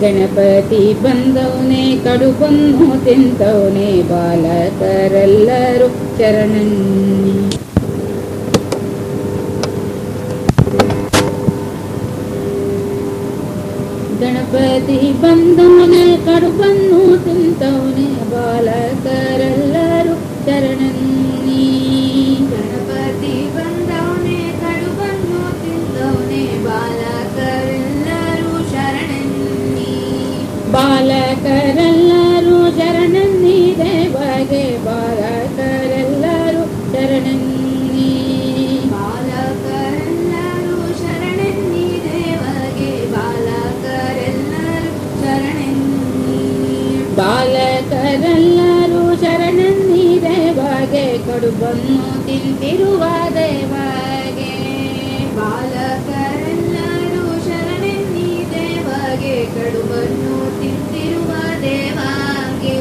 ಗಣಪತಿ ಬಂದವನೇ ಕಡುಬನ್ನು ತಿಂತವನೇ ಬಾಲಕರೆಲ್ಲರೂ ಶರಣನ್ನಿ ಗಣಪತಿ ಬಂದವನೇ ಕಡುಬನ್ನು ತಿಂತವನೇ ಬಾಲಕರೆಲ್ಲರೂ ಶರಣನ್ನಿ ಬಾಲಕರೆಲ್ಲರೂ ಶರಣನ್ನಿ ದೇವಗೆ ಬಾಲಕರೆಲ್ಲರೂ ಶರಣನ್ನಿ ಬಾಲಕರೆಲ್ಲರೂ ಶರಣನ್ನಿ ದೇವಗೆ ಬಾಲಕರೆಲ್ಲರೂ ಶರಣನ್ನಿ ಬಾಲಕರೆಲ್ಲರೂ ಶರಣನ್ನಿ ದೇವಗೆ ಕಡುಬನ್ನು ತಿಂತಿರುವ ದೇವಗೆ. ಬಾಲಕರೆಲ್ಲರೂ ಕಡುಬನ್ನು ತಿಂತಿರುವ ದೇವಾಗೆ.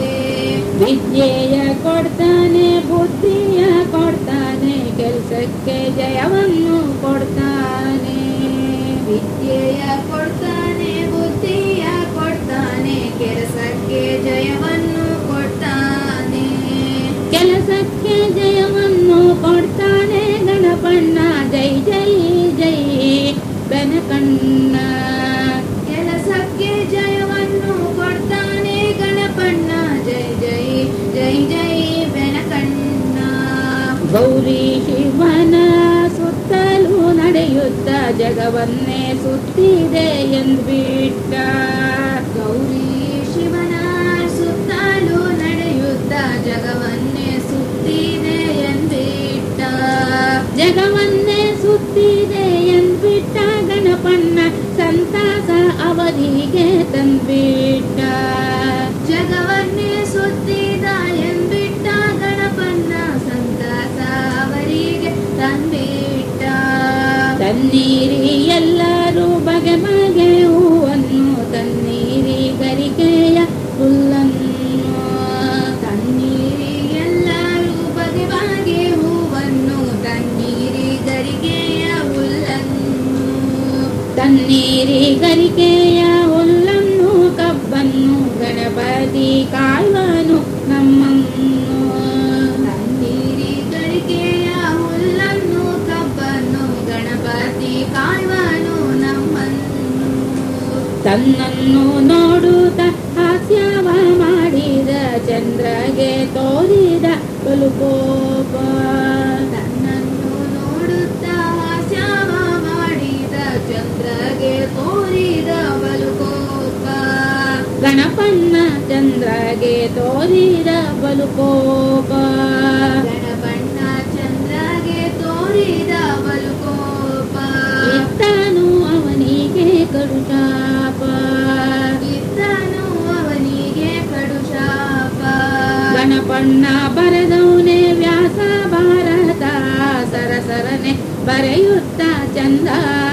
ವಿದ್ಯೆಯ ಕೊಡ್ತಾನೆ ಬುದ್ಧಿಯ ಕೊಡ್ತಾನೆ ಕೆಲಸಕ್ಕೆ ಜಯವನ್ನು ಕೊಡ್ತಾನೆ. ವಿದ್ಯೆಯ ಕೊಡ್ತಾನೆ ಬುದ್ಧಿಯ ಗೌರಿ ಶಿವನ ಸುತ್ತಲೂ ನಡೆಯುತ್ತ ಜಗವನ್ನೇ ಸುತ್ತಿದೆ ಎಂದ್ಬಿಟ್ಟ ಗೌರಿ ಶಿವನ ಸುತ್ತಲೂ ನಡೆಯುತ್ತ ಜಗವನ್ನೇ ಸುತ್ತಿದೆ ಎಂದಿಟ್ಟ ಜಗವನ್ನೇ ಸುತ್ತಿದೆ ಎಂದ್ಬಿಟ್ಟ ಗಣಪಣ್ಣ ಸಂತಾಸ ಅವಧಿಗೆ ತಂದ್ಬಿಟ್ಟ ತನ್ನೀರಿ ಎಲ್ಲರೂ ಬಗೆ ಬಗೆ ಹೂವನ್ನು, ತನ್ನೀರಿ ಗರಿಕೆಯ ಹುಲ್ಲನ್ನು, ತನ್ನೀರಿ ಎಲ್ಲರೂ ಬಗೆ ಬಗೆ ಹೂವನ್ನು ತಣ್ಣೀರಿ ಗರಿಗೆಯ ಹುಲ್ಲನ್ನು, ತನ್ನೀರಿ ಗರಿಕೆಯ ಹುಲ್ಲನ್ನು, ಕಬ್ಬನ್ನು, ಗಣಪತಿ ಕಾಯುವನು ನಮ್ಮನ್ನು. ತನ್ನನ್ನು ನೋಡುತ್ತ ಹಾಸ್ಯವ ಮಾಡಿದ ಚಂದ್ರಗೆ ತೋರಿದ ಬಲುಕೋಪ. ತನ್ನನ್ನು ನೋಡುತ್ತ ಹಾಸ್ಯವ ಮಾಡಿದ ಚಂದ್ರಗೆ ತೋರಿದ ಬಲುಕೋಪ. ಗಣಪನ್ನ ಚಂದ್ರಗೆ ತೋರಿದ ಬಲುಕೋಪ. ಗಣಪಣ್ಣ ಬರೆದವನೇ ವ್ಯಾಸ ಭಾರತ ಸರಸರನೆ ಬರೆಯುತ್ತ ಚಂದಾಗಿ